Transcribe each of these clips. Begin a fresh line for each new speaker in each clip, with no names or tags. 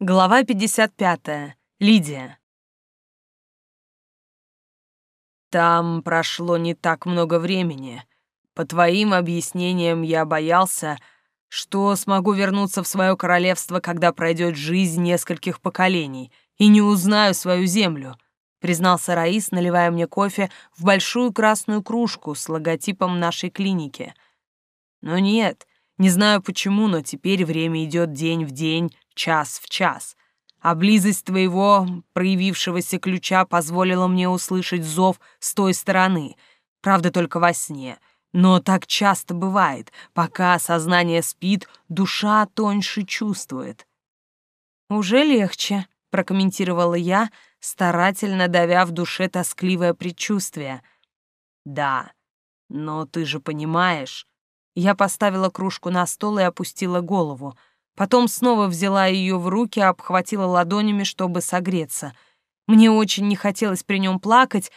Глава 55. Лидия. Там прошло не так много времени. По твоим объяснениям я боялся, что смогу вернуться в свое королевство, когда пройдет жизнь нескольких поколений, и не узнаю свою землю, признался Раис, наливая мне кофе в большую красную кружку с логотипом нашей клиники. Но нет, не знаю почему, но теперь время идет день в день, час в час. А близость твоего проявившегося ключа позволила мне услышать зов с той стороны, правда, только во сне. Но так часто бывает, пока сознание спит, душа тоньше чувствует.
«Уже легче», — прокомментировала я, старательно давя в душе тоскливое предчувствие.
«Да, но ты же понимаешь...» Я поставила кружку на стол и опустила голову — Потом снова взяла ее в руки, обхватила ладонями, чтобы согреться. Мне очень не хотелось при нем плакать,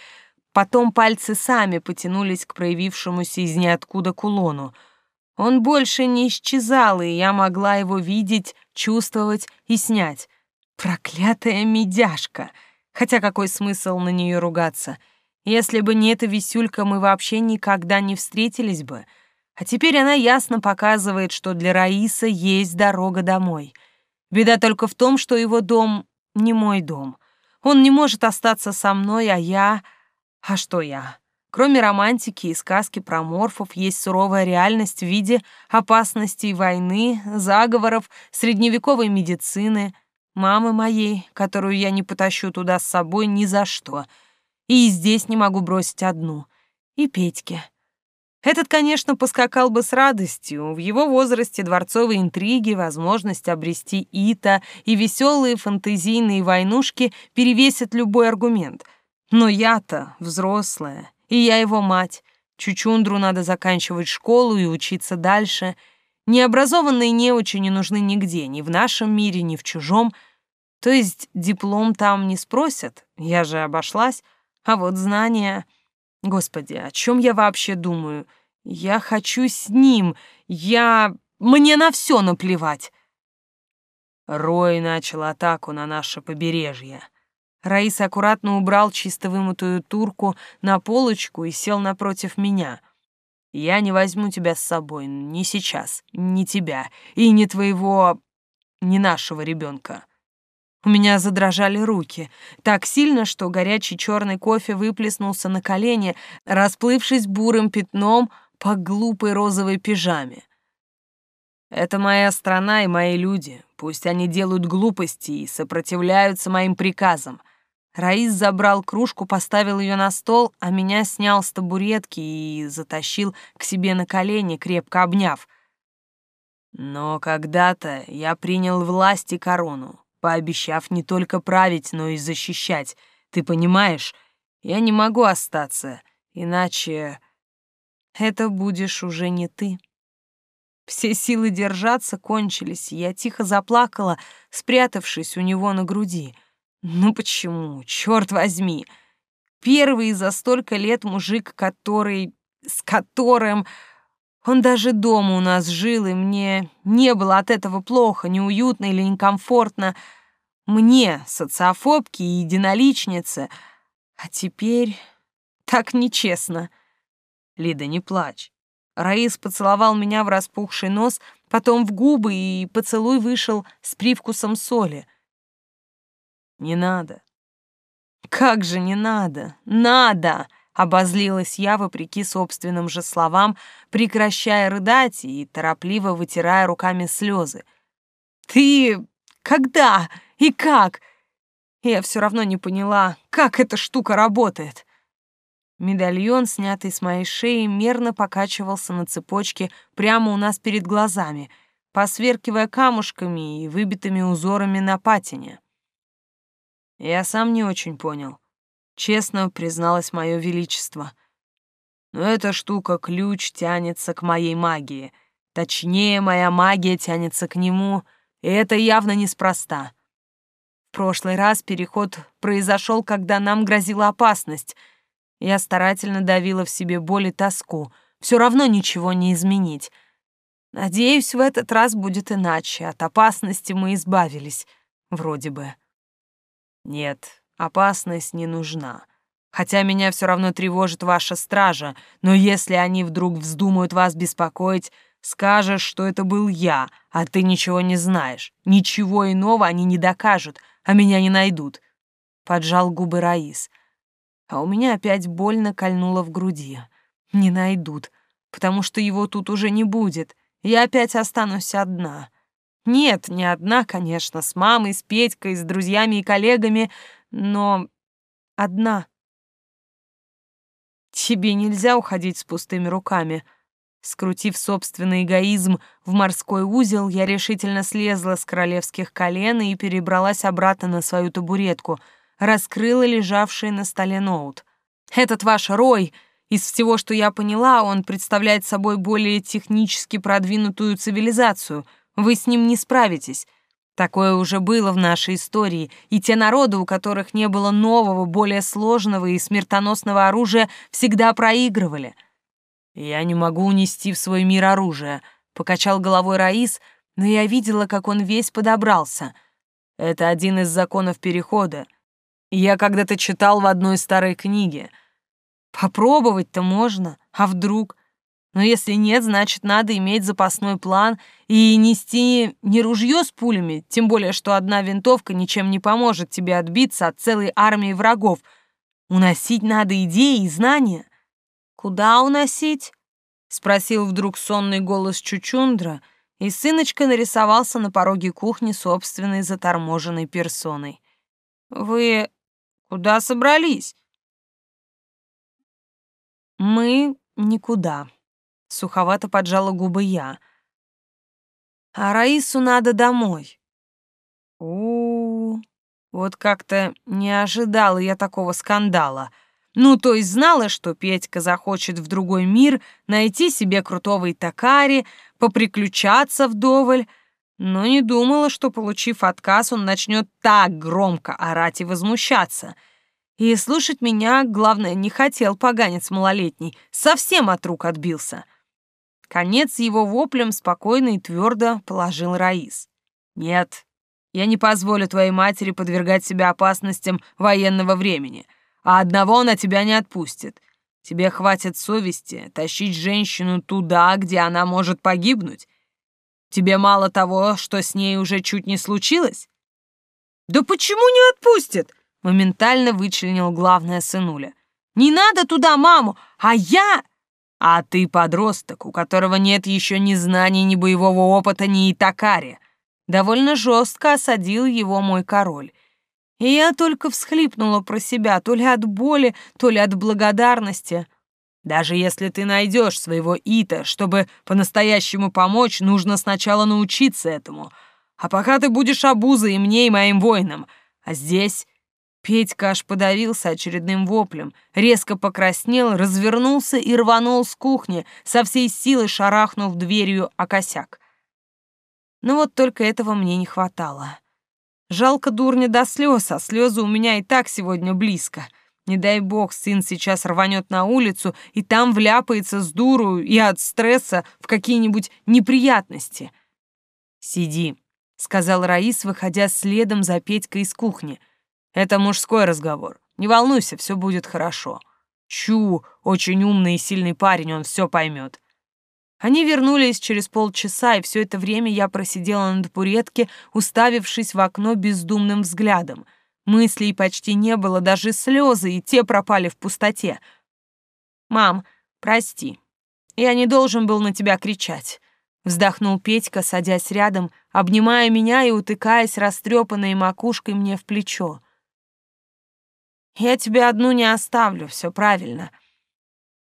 потом пальцы сами потянулись к проявившемуся из ниоткуда кулону. Он больше не исчезал, и я могла его видеть, чувствовать и снять. Проклятая медяшка! Хотя какой смысл на нее ругаться? Если бы не эта висюлька, мы вообще никогда не встретились бы — а теперь она ясно показывает, что для Раиса есть дорога домой. Беда только в том, что его дом не мой дом. Он не может остаться со мной, а я... А что я? Кроме романтики и сказки про морфов, есть суровая реальность в виде опасностей войны, заговоров, средневековой медицины, мамы моей, которую я не потащу туда с собой ни за что. И здесь не могу бросить одну. И Петьке. Этот, конечно, поскакал бы с радостью. В его возрасте дворцовые интриги, возможность обрести Ита и веселые фантазийные войнушки перевесят любой аргумент. Но я-то взрослая, и я его мать. Чучундру надо заканчивать школу и учиться дальше. Необразованные неучи не нужны нигде, ни в нашем мире, ни в чужом. То есть диплом там не спросят, я же обошлась, а вот знания... Господи, о чем я вообще думаю? Я хочу с ним. Я... Мне на все наплевать. Рой начал атаку на наше побережье. Раис аккуратно убрал чисто вымытую турку на полочку и сел напротив меня. Я не возьму тебя с собой, ни сейчас, ни тебя, и ни твоего... ни нашего ребенка. У меня задрожали руки, так сильно, что горячий черный кофе выплеснулся на колени, расплывшись бурым пятном по глупой розовой пижаме. Это моя страна и мои люди. Пусть они делают глупости и сопротивляются моим приказам. Раис забрал кружку, поставил ее на стол, а меня снял с табуретки и затащил к себе на колени, крепко обняв. Но когда-то я принял власть и корону пообещав не только править, но и защищать. Ты понимаешь? Я не могу остаться, иначе это будешь уже не ты. Все силы держаться кончились, я тихо заплакала, спрятавшись у него на груди. Ну почему, черт возьми? Первый за столько лет мужик, который... с которым... Он даже дома у нас жил, и мне не было от этого плохо, неуютно или некомфортно. Мне, социофобке и единоличнице. А теперь так нечестно. Лида, не плачь. Раис поцеловал меня в распухший нос, потом в губы, и поцелуй вышел с привкусом соли. Не надо. Как же не надо? Надо! Обозлилась я, вопреки собственным же словам, прекращая рыдать и торопливо вытирая руками слезы. «Ты... когда и как?» Я все равно не поняла, как эта штука работает. Медальон, снятый с моей шеи, мерно покачивался на цепочке прямо у нас перед глазами, посверкивая камушками и выбитыми узорами на патине. Я сам не очень понял. Честно призналось мое величество. Но эта штука-ключ тянется к моей магии. Точнее, моя магия тянется к нему, и это явно неспроста. В прошлый раз переход произошел, когда нам грозила опасность. Я старательно давила в себе боль и тоску. Все равно ничего не изменить. Надеюсь, в этот раз будет иначе. От опасности мы избавились. вроде бы. Нет, опасность не нужна. Хотя меня все равно тревожит ваша стража, но если они вдруг вздумают вас беспокоить, скажешь, что это был я, а ты ничего не знаешь. Ничего иного они не докажут, а меня не найдут. Поджал губы Раис. А у меня опять больно кольнуло в груди. Не найдут, потому что его тут уже не будет. Я опять останусь одна. Нет, не одна, конечно, с мамой, с Петькой, с друзьями и коллегами, но одна. Тебе нельзя уходить с пустыми руками. Скрутив собственный эгоизм в морской узел, я решительно слезла с королевских колен и перебралась обратно на свою табуретку, раскрыла лежавший на столе ноут. «Этот ваш Рой!» Из всего, что я поняла, он представляет собой более технически продвинутую цивилизацию. Вы с ним не справитесь. Такое уже было в нашей истории, и те народы, у которых не было нового, более сложного и смертоносного оружия, всегда проигрывали. «Я не могу унести в свой мир оружие», — покачал головой Раис, но я видела, как он весь подобрался. Это один из законов Перехода. Я когда-то читал в одной старой книге. Попробовать-то можно, а вдруг... Но если нет, значит, надо иметь запасной план и нести не ружье с пулями, тем более, что одна винтовка ничем не поможет тебе отбиться от целой армии врагов. Уносить надо идеи и знания. Куда уносить? спросил вдруг сонный голос Чучундра, и сыночка нарисовался на пороге кухни собственной заторможенной персоной. Вы куда собрались? Мы никуда. Суховато поджала губы я. А Раису надо домой. У, -у, -у вот как-то не ожидала я такого скандала. Ну, то есть знала, что Петька захочет в другой мир найти себе крутого Итакари, поприключаться вдоволь, но не думала, что, получив отказ, он начнет так громко орать и возмущаться. И слушать меня, главное, не хотел поганец малолетний, совсем от рук отбился — Конец его воплем спокойно и твердо положил Раис. «Нет, я не позволю твоей матери подвергать себя опасностям военного времени, а одного она тебя не отпустит. Тебе хватит совести тащить женщину туда, где она может погибнуть. Тебе мало того, что с ней уже чуть не случилось?» «Да почему не отпустит?» — моментально вычленил главная сынуля. «Не надо туда маму, а я...» А ты подросток, у которого нет еще ни знаний, ни боевого опыта, ни итакари. Довольно жестко осадил его мой король. И я только всхлипнула про себя, то ли от боли, то ли от благодарности. Даже если ты найдешь своего Ита, чтобы по-настоящему помочь, нужно сначала научиться этому. А пока ты будешь обузой и мне, и моим воинам. А здесь Петька аж подавился очередным воплем, резко покраснел, развернулся и рванул с кухни, со всей силы шарахнув дверью о косяк. Но вот только этого мне не хватало. Жалко дурня до слез, а слезы у меня и так сегодня близко. Не дай бог, сын сейчас рванет на улицу и там вляпается с дуру и от стресса в какие-нибудь неприятности. «Сиди», — сказал Раис, выходя следом за Петькой из кухни — это мужской разговор. Не волнуйся, все будет хорошо. Чу, очень умный и сильный парень, он все поймет. Они вернулись через полчаса, и все это время я просидела на табуретке, уставившись в окно бездумным взглядом. Мыслей почти не было, даже слезы, и те пропали в пустоте. «Мам, прости, я не должен был на тебя кричать», — вздохнул Петька, садясь рядом, обнимая меня и утыкаясь растрепанной макушкой мне в плечо. Я тебя одну не оставлю, все правильно.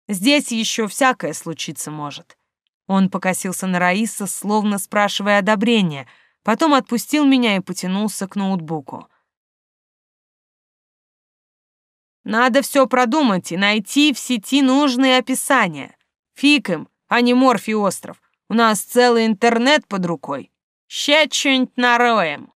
Здесь еще всякое случиться может. Он покосился на Раиса, словно спрашивая одобрения, потом отпустил меня и потянулся к ноутбуку. Надо все продумать и найти в сети нужные описания. Фиг им, а не Морфий остров. У нас целый интернет под рукой. Ща что-нибудь нароем.